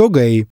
что Гэй.